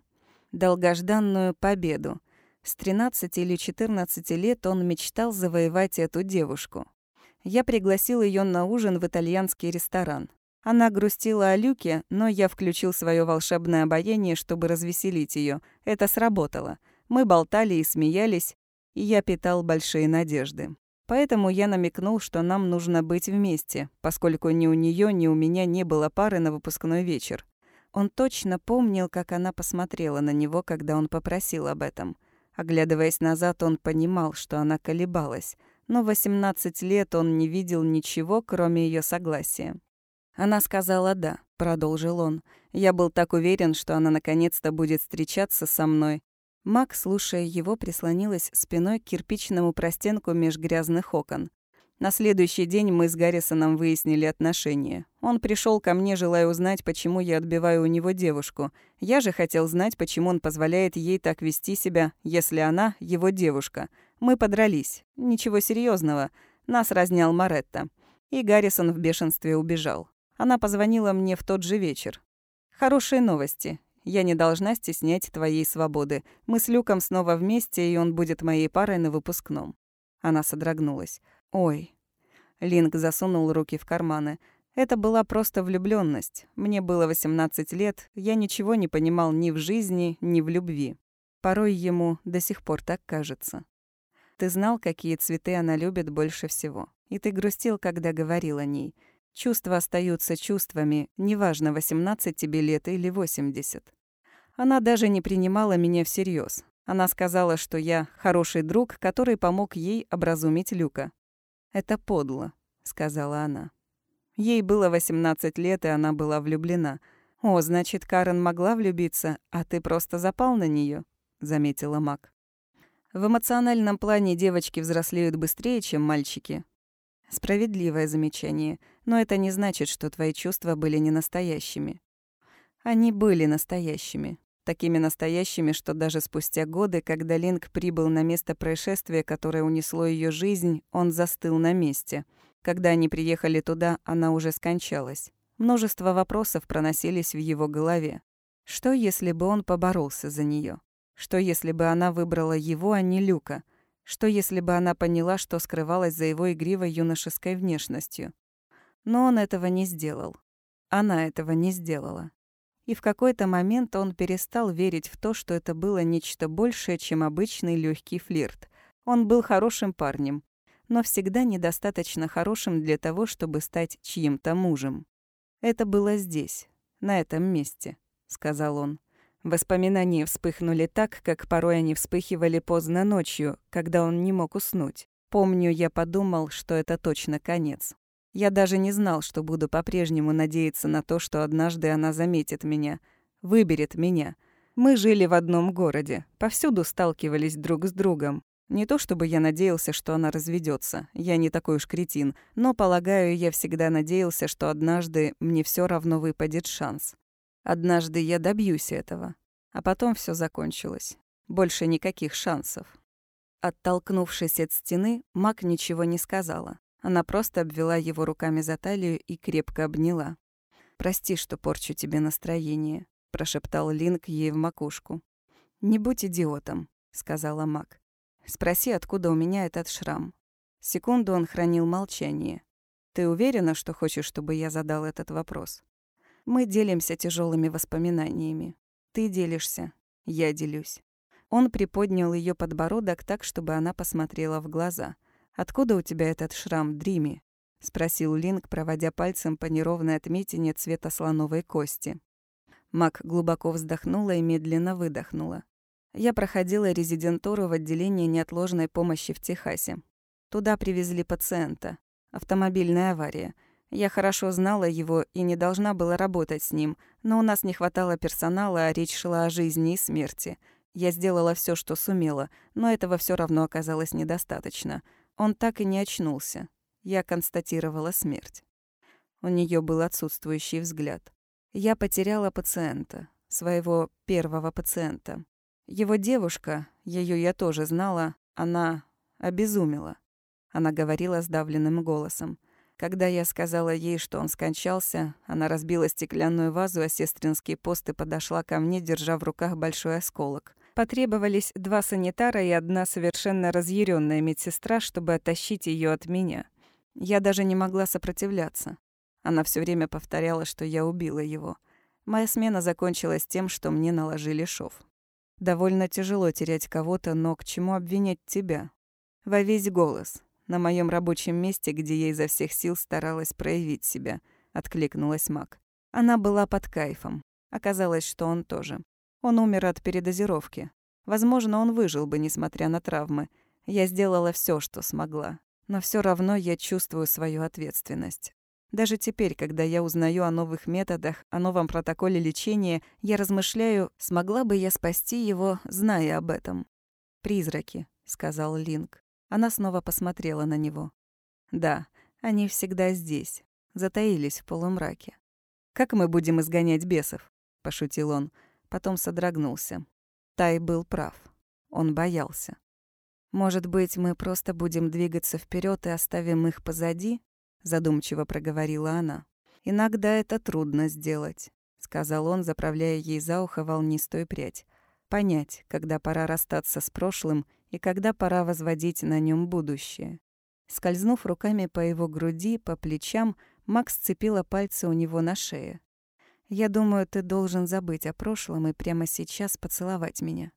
долгожданную победу. С 13 или 14 лет он мечтал завоевать эту девушку. Я пригласил ее на ужин в итальянский ресторан. Она грустила о Люке, но я включил свое волшебное обаяние, чтобы развеселить ее. Это сработало. Мы болтали и смеялись, и я питал большие надежды. Поэтому я намекнул, что нам нужно быть вместе, поскольку ни у нее, ни у меня не было пары на выпускной вечер. Он точно помнил, как она посмотрела на него, когда он попросил об этом. Оглядываясь назад, он понимал, что она колебалась, но в 18 лет он не видел ничего, кроме ее согласия. Она сказала «да», — продолжил он. «Я был так уверен, что она наконец-то будет встречаться со мной». Мак, слушая его, прислонилась спиной к кирпичному простенку меж грязных окон. На следующий день мы с Гаррисоном выяснили отношения. Он пришел ко мне, желая узнать, почему я отбиваю у него девушку. Я же хотел знать, почему он позволяет ей так вести себя, если она его девушка. Мы подрались. Ничего серьезного. Нас разнял Маретта. И Гаррисон в бешенстве убежал. Она позвонила мне в тот же вечер. «Хорошие новости. Я не должна стеснять твоей свободы. Мы с Люком снова вместе, и он будет моей парой на выпускном». Она содрогнулась. «Ой». Линк засунул руки в карманы. Это была просто влюбленность. Мне было 18 лет, я ничего не понимал ни в жизни, ни в любви. Порой ему до сих пор так кажется. Ты знал, какие цветы она любит больше всего. И ты грустил, когда говорил о ней. Чувства остаются чувствами, неважно, 18 тебе лет или 80. Она даже не принимала меня всерьез. Она сказала, что я хороший друг, который помог ей образумить Люка. «Это подло», — сказала она. Ей было 18 лет, и она была влюблена. «О, значит, Карен могла влюбиться, а ты просто запал на нее, заметила Мак. В эмоциональном плане девочки взрослеют быстрее, чем мальчики. Справедливое замечание. Но это не значит, что твои чувства были не настоящими. Они были настоящими. Такими настоящими, что даже спустя годы, когда Линк прибыл на место происшествия, которое унесло ее жизнь, он застыл на месте. Когда они приехали туда, она уже скончалась. Множество вопросов проносились в его голове. Что, если бы он поборолся за нее? Что, если бы она выбрала его, а не Люка? Что, если бы она поняла, что скрывалась за его игривой юношеской внешностью? Но он этого не сделал. Она этого не сделала. И в какой-то момент он перестал верить в то, что это было нечто большее, чем обычный легкий флирт. Он был хорошим парнем, но всегда недостаточно хорошим для того, чтобы стать чьим-то мужем. Это было здесь, на этом месте, сказал он. Воспоминания вспыхнули так, как порой они вспыхивали поздно ночью, когда он не мог уснуть. Помню, я подумал, что это точно конец. Я даже не знал, что буду по-прежнему надеяться на то, что однажды она заметит меня, выберет меня. Мы жили в одном городе, повсюду сталкивались друг с другом. Не то чтобы я надеялся, что она разведется, я не такой уж кретин, но, полагаю, я всегда надеялся, что однажды мне все равно выпадет шанс. Однажды я добьюсь этого. А потом все закончилось. Больше никаких шансов. Оттолкнувшись от стены, Мак ничего не сказала. Она просто обвела его руками за талию и крепко обняла. «Прости, что порчу тебе настроение», — прошептал Линк ей в макушку. «Не будь идиотом», — сказала Мак. «Спроси, откуда у меня этот шрам». Секунду он хранил молчание. «Ты уверена, что хочешь, чтобы я задал этот вопрос?» «Мы делимся тяжелыми воспоминаниями. Ты делишься, я делюсь». Он приподнял ее подбородок так, чтобы она посмотрела в глаза — «Откуда у тебя этот шрам, Дрими?» — спросил Линк, проводя пальцем по неровной отметине цвета слоновой кости. Мак глубоко вздохнула и медленно выдохнула. Я проходила резидентуру в отделении неотложной помощи в Техасе. Туда привезли пациента. Автомобильная авария. Я хорошо знала его и не должна была работать с ним, но у нас не хватало персонала, а речь шла о жизни и смерти. Я сделала все, что сумела, но этого все равно оказалось недостаточно. Он так и не очнулся. Я констатировала смерть. У нее был отсутствующий взгляд. Я потеряла пациента, своего первого пациента. Его девушка, ее я тоже знала, она обезумела. Она говорила сдавленным голосом. Когда я сказала ей, что он скончался, она разбила стеклянную вазу, а сестринский пост и подошла ко мне, держа в руках большой осколок. Потребовались два санитара и одна совершенно разъяренная медсестра, чтобы оттащить ее от меня. Я даже не могла сопротивляться. Она все время повторяла, что я убила его. Моя смена закончилась тем, что мне наложили шов. Довольно тяжело терять кого-то, но к чему обвинять тебя? Во весь голос. На моем рабочем месте, где я изо всех сил старалась проявить себя, откликнулась Мак. Она была под кайфом. Оказалось, что он тоже. Он умер от передозировки. Возможно, он выжил бы, несмотря на травмы. Я сделала все, что смогла. Но все равно я чувствую свою ответственность. Даже теперь, когда я узнаю о новых методах, о новом протоколе лечения, я размышляю, смогла бы я спасти его, зная об этом. «Призраки», — сказал Линк. Она снова посмотрела на него. «Да, они всегда здесь, затаились в полумраке». «Как мы будем изгонять бесов?» — пошутил он. Потом содрогнулся. Тай был прав. Он боялся. «Может быть, мы просто будем двигаться вперед и оставим их позади?» Задумчиво проговорила она. «Иногда это трудно сделать», — сказал он, заправляя ей за ухо волнистую прядь. «Понять, когда пора расстаться с прошлым и когда пора возводить на нем будущее». Скользнув руками по его груди, по плечам, Макс сцепила пальцы у него на шее. Я думаю, ты должен забыть о прошлом и прямо сейчас поцеловать меня».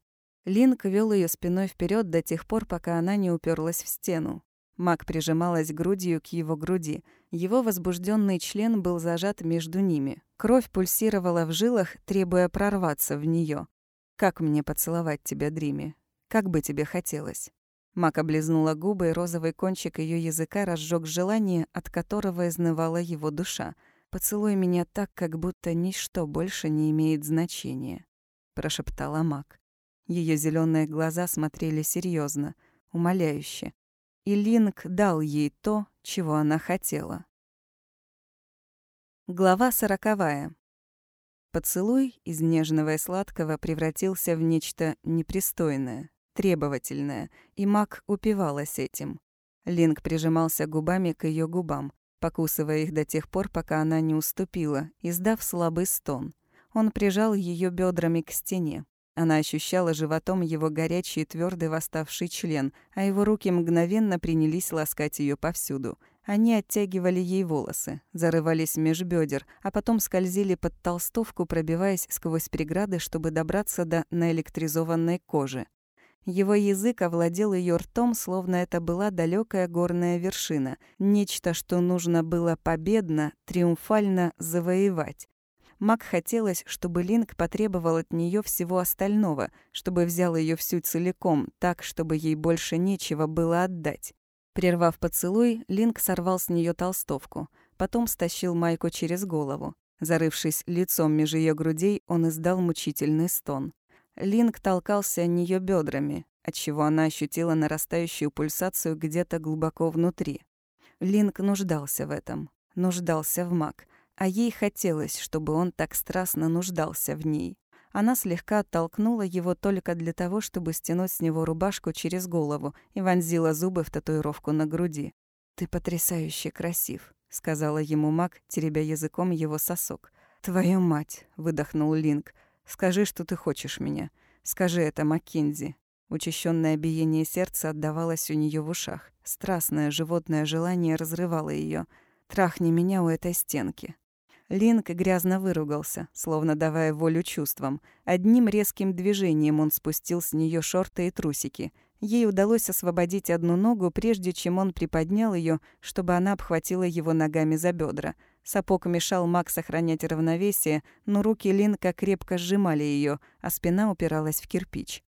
Линк вел ее спиной вперед до тех пор, пока она не уперлась в стену. Мак прижималась грудью к его груди. Его возбужденный член был зажат между ними. Кровь пульсировала в жилах, требуя прорваться в нее. «Как мне поцеловать тебя, Дриме? Как бы тебе хотелось?» Мак облизнула губы, и розовый кончик ее языка разжег желание, от которого изнывала его душа — «Поцелуй меня так, как будто ничто больше не имеет значения», — прошептала Мак. Ее зеленые глаза смотрели серьезно, умоляюще. И Линк дал ей то, чего она хотела. Глава сороковая. Поцелуй из нежного и сладкого превратился в нечто непристойное, требовательное, и Мак упивалась этим. Линк прижимался губами к ее губам, покусывая их до тех пор, пока она не уступила, издав слабый стон. Он прижал ее бедрами к стене. Она ощущала животом его горячий и твердый восставший член, а его руки мгновенно принялись ласкать ее повсюду. Они оттягивали ей волосы, зарывались меж бедер, а потом скользили под толстовку, пробиваясь сквозь преграды, чтобы добраться до наэлектризованной кожи. Его язык овладел ее ртом, словно это была далекая горная вершина, нечто, что нужно было победно, триумфально завоевать. Мак хотелось, чтобы Линк потребовал от нее всего остального, чтобы взял ее всю целиком, так, чтобы ей больше нечего было отдать. Прервав поцелуй, Линк сорвал с нее толстовку, потом стащил майку через голову. Зарывшись лицом меж ее грудей, он издал мучительный стон. Линк толкался о нее бедрами, отчего она ощутила нарастающую пульсацию где-то глубоко внутри. Линк нуждался в этом, нуждался в маг, а ей хотелось, чтобы он так страстно нуждался в ней. Она слегка оттолкнула его только для того, чтобы стянуть с него рубашку через голову и вонзила зубы в татуировку на груди. «Ты потрясающе красив», — сказала ему маг, теребя языком его сосок. «Твою мать», — выдохнул Линк. «Скажи, что ты хочешь меня. Скажи это Маккензи». Учащенное биение сердца отдавалось у нее в ушах. Страстное животное желание разрывало ее. «Трахни меня у этой стенки», Линк грязно выругался, словно давая волю чувствам. Одним резким движением он спустил с нее шорты и трусики. Ей удалось освободить одну ногу, прежде чем он приподнял ее, чтобы она обхватила его ногами за бедра. Сапог мешал Мак сохранять равновесие, но руки Линка крепко сжимали ее, а спина упиралась в кирпич.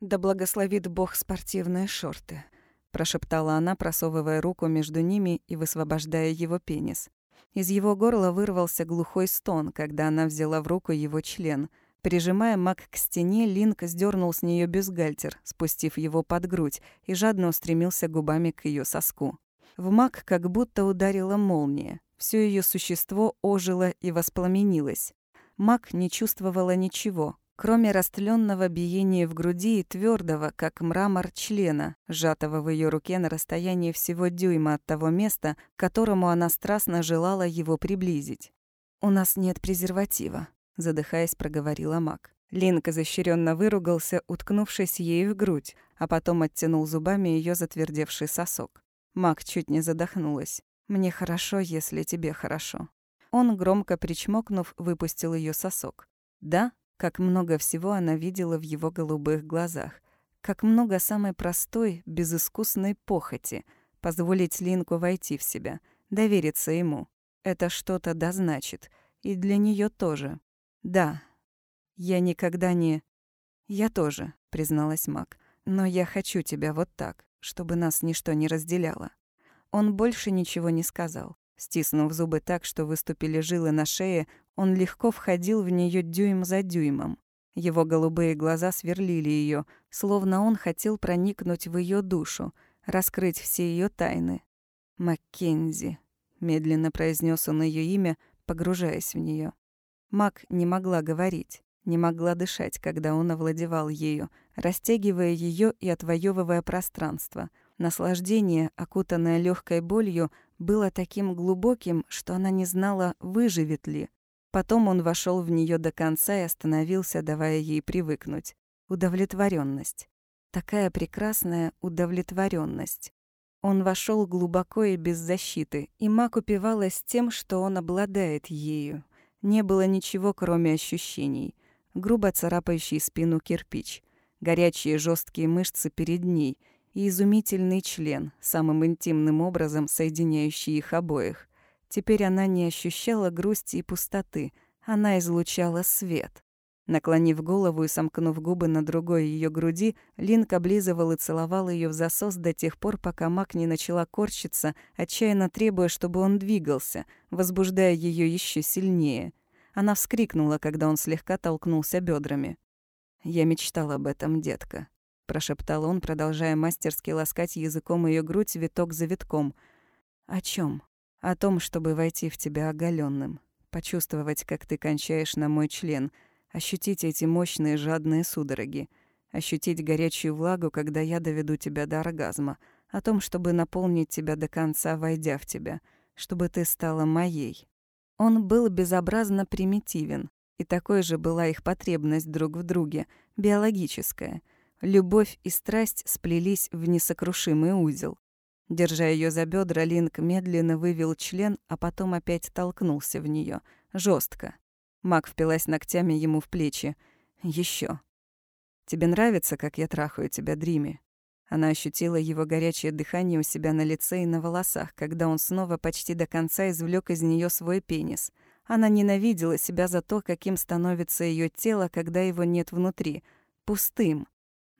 «Да благословит Бог спортивные шорты», — прошептала она, просовывая руку между ними и высвобождая его пенис. Из его горла вырвался глухой стон, когда она взяла в руку его член. Прижимая маг к стене, Линк сдернул с нее бюстгальтер, спустив его под грудь, и жадно устремился губами к ее соску. В маг как будто ударила молния. Все ее существо ожило и воспламенилось. Маг не чувствовала ничего, кроме растленного биения в груди и твердого, как мрамор члена, сжатого в ее руке на расстоянии всего дюйма от того места, к которому она страстно желала его приблизить. «У нас нет презерватива», — задыхаясь, проговорила Мак. Линк изощренно выругался, уткнувшись ей в грудь, а потом оттянул зубами ее затвердевший сосок. Мак чуть не задохнулась. «Мне хорошо, если тебе хорошо». Он, громко причмокнув, выпустил ее сосок. «Да?» Как много всего она видела в его голубых глазах. Как много самой простой, безыскусной похоти. Позволить Линку войти в себя, довериться ему. Это что-то да значит. И для нее тоже. Да. Я никогда не... Я тоже, призналась Мак. Но я хочу тебя вот так, чтобы нас ничто не разделяло. Он больше ничего не сказал. Стиснув зубы так, что выступили жилы на шее, он легко входил в нее дюйм за дюймом. Его голубые глаза сверлили ее, словно он хотел проникнуть в ее душу, раскрыть все ее тайны. «Маккензи», — медленно произнес он ее имя, погружаясь в нее. Мак не могла говорить, не могла дышать, когда он овладевал ею, растягивая ее и отвоевывая пространство. Наслаждение, окутанное легкой болью, было таким глубоким, что она не знала, выживет ли. Потом он вошел в нее до конца и остановился, давая ей привыкнуть. Удовлетворенность. Такая прекрасная удовлетворенность. Он вошел глубоко и без защиты, и Мак упивалась тем, что он обладает ею. Не было ничего, кроме ощущений. Грубо царапающий спину кирпич, горячие жесткие мышцы перед ней — и изумительный член, самым интимным образом соединяющий их обоих. Теперь она не ощущала грусти и пустоты, она излучала свет. Наклонив голову и сомкнув губы на другой ее груди, Линк облизывал и целовал ее в засос до тех пор, пока Мак не начала корчиться, отчаянно требуя, чтобы он двигался, возбуждая ее еще сильнее. Она вскрикнула, когда он слегка толкнулся бедрами. «Я мечтал об этом, детка», — прошептал он, продолжая мастерски ласкать языком ее грудь виток за витком. «О чем? О том, чтобы войти в тебя оголенным, почувствовать, как ты кончаешь на мой член, ощутить эти мощные жадные судороги, ощутить горячую влагу, когда я доведу тебя до оргазма, о том, чтобы наполнить тебя до конца, войдя в тебя, чтобы ты стала моей. Он был безобразно примитивен, и такой же была их потребность друг в друге, биологическая. Любовь и страсть сплелись в несокрушимый узел. Держа ее за бедра, Линк медленно вывел член, а потом опять толкнулся в нее, жестко. Мак впилась ногтями ему в плечи. Еще. «Тебе нравится, как я трахаю тебя, Дрими?» Она ощутила его горячее дыхание у себя на лице и на волосах, когда он снова почти до конца извлек из нее свой пенис. Она ненавидела себя за то, каким становится ее тело, когда его нет внутри. Пустым.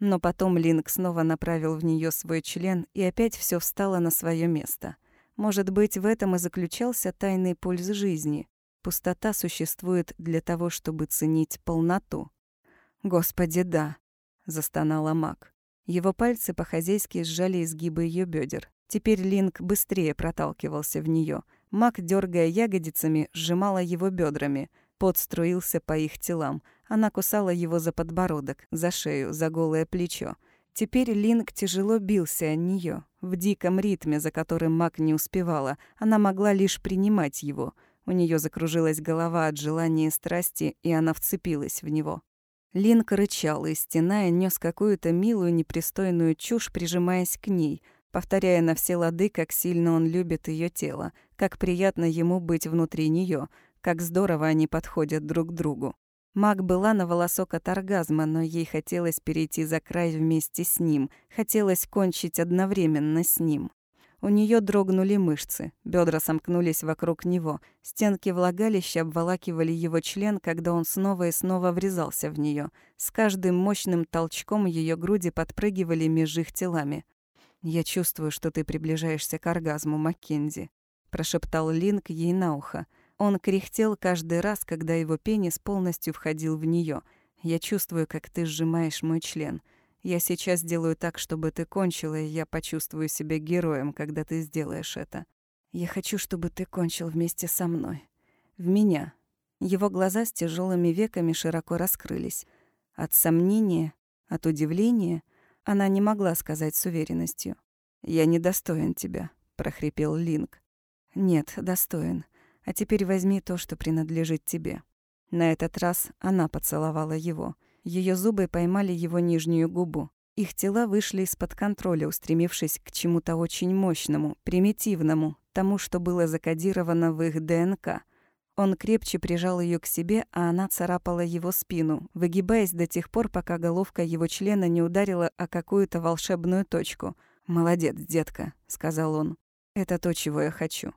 Но потом Линк снова направил в нее свой член, и опять все встало на свое место. Может быть, в этом и заключался тайный пульс жизни. Пустота существует для того, чтобы ценить полноту. «Господи, да!» — застонала Мак. Его пальцы по-хозяйски сжали изгибы ее бедер. Теперь Линк быстрее проталкивался в нее. Мак, дергая ягодицами, сжимала его бедрами. Пот струился по их телам. Она кусала его за подбородок, за шею, за голое плечо. Теперь Линк тяжело бился о нее. В диком ритме, за которым Мак не успевала, она могла лишь принимать его. У нее закружилась голова от желания и страсти, и она вцепилась в него. Линк рычал и, стеная, нес какую-то милую непристойную чушь, прижимаясь к ней, повторяя на все лады, как сильно он любит ее тело, как приятно ему быть внутри нее, как здорово они подходят друг другу. Маг была на волосок от оргазма, но ей хотелось перейти за край вместе с ним, хотелось кончить одновременно с ним. У нее дрогнули мышцы, бедра сомкнулись вокруг него, стенки влагалища обволакивали его член, когда он снова и снова врезался в нее. С каждым мощным толчком ее груди подпрыгивали меж их телами. «Я чувствую, что ты приближаешься к оргазму, Маккензи», — прошептал Линк ей на ухо. Он кряхтел каждый раз, когда его пенис полностью входил в нее. «Я чувствую, как ты сжимаешь мой член». Я сейчас сделаю так, чтобы ты кончила, и я почувствую себя героем, когда ты сделаешь это. Я хочу, чтобы ты кончил вместе со мной. В меня. Его глаза с тяжелыми веками широко раскрылись. От сомнения, от удивления она не могла сказать с уверенностью. «Я недостоин тебя», — прохрипел Линк. «Нет, достоин. А теперь возьми то, что принадлежит тебе». На этот раз она поцеловала его — ее зубы поймали его нижнюю губу. Их тела вышли из-под контроля, устремившись к чему-то очень мощному, примитивному, тому, что было закодировано в их ДНК. Он крепче прижал ее к себе, а она царапала его спину, выгибаясь до тех пор, пока головка его члена не ударила о какую-то волшебную точку. «Молодец, детка», — сказал он. «Это то, чего я хочу».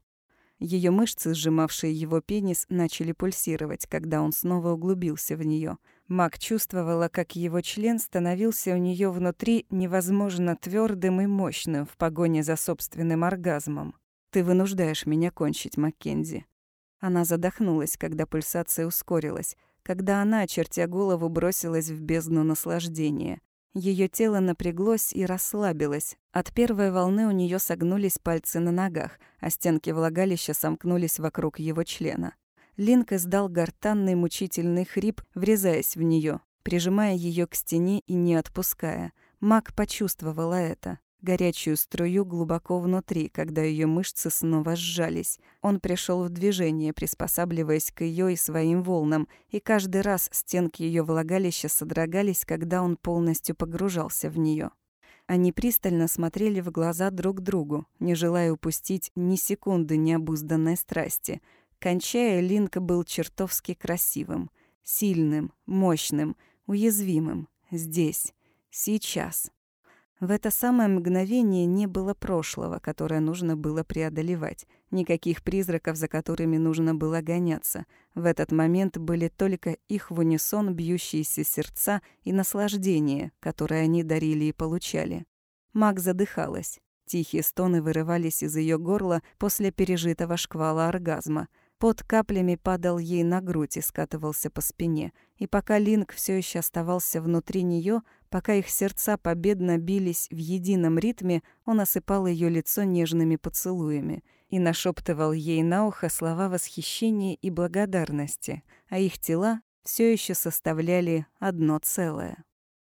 Ее мышцы, сжимавшие его пенис, начали пульсировать, когда он снова углубился в нее. Мак чувствовала, как его член становился у нее внутри невозможно твердым и мощным в погоне за собственным оргазмом. «Ты вынуждаешь меня кончить, Маккензи». Она задохнулась, когда пульсация ускорилась, когда она, очертя голову, бросилась в бездну наслаждения. Ее тело напряглось и расслабилось. От первой волны у нее согнулись пальцы на ногах, а стенки влагалища сомкнулись вокруг его члена. Линк издал гортанный мучительный хрип, врезаясь в нее, прижимая ее к стене и не отпуская. Мак почувствовала это горячую струю глубоко внутри, когда ее мышцы снова сжались. Он пришел в движение, приспосабливаясь к ее и своим волнам, и каждый раз стенки ее влагалища содрогались, когда он полностью погружался в нее. Они пристально смотрели в глаза друг другу, не желая упустить ни секунды необузданной страсти. Кончая, Линк был чертовски красивым, сильным, мощным, уязвимым. Здесь, сейчас. В это самое мгновение не было прошлого, которое нужно было преодолевать, никаких призраков, за которыми нужно было гоняться. В этот момент были только их в унисон бьющиеся сердца и наслаждение, которое они дарили и получали. Маг задыхалась. Тихие стоны вырывались из ее горла после пережитого шквала оргазма. Под каплями падал ей на грудь и скатывался по спине. И пока Линк все еще оставался внутри нее, Пока их сердца победно бились в едином ритме, он осыпал ее лицо нежными поцелуями. и нашептывал ей на ухо слова восхищения и благодарности, а их тела все еще составляли одно целое.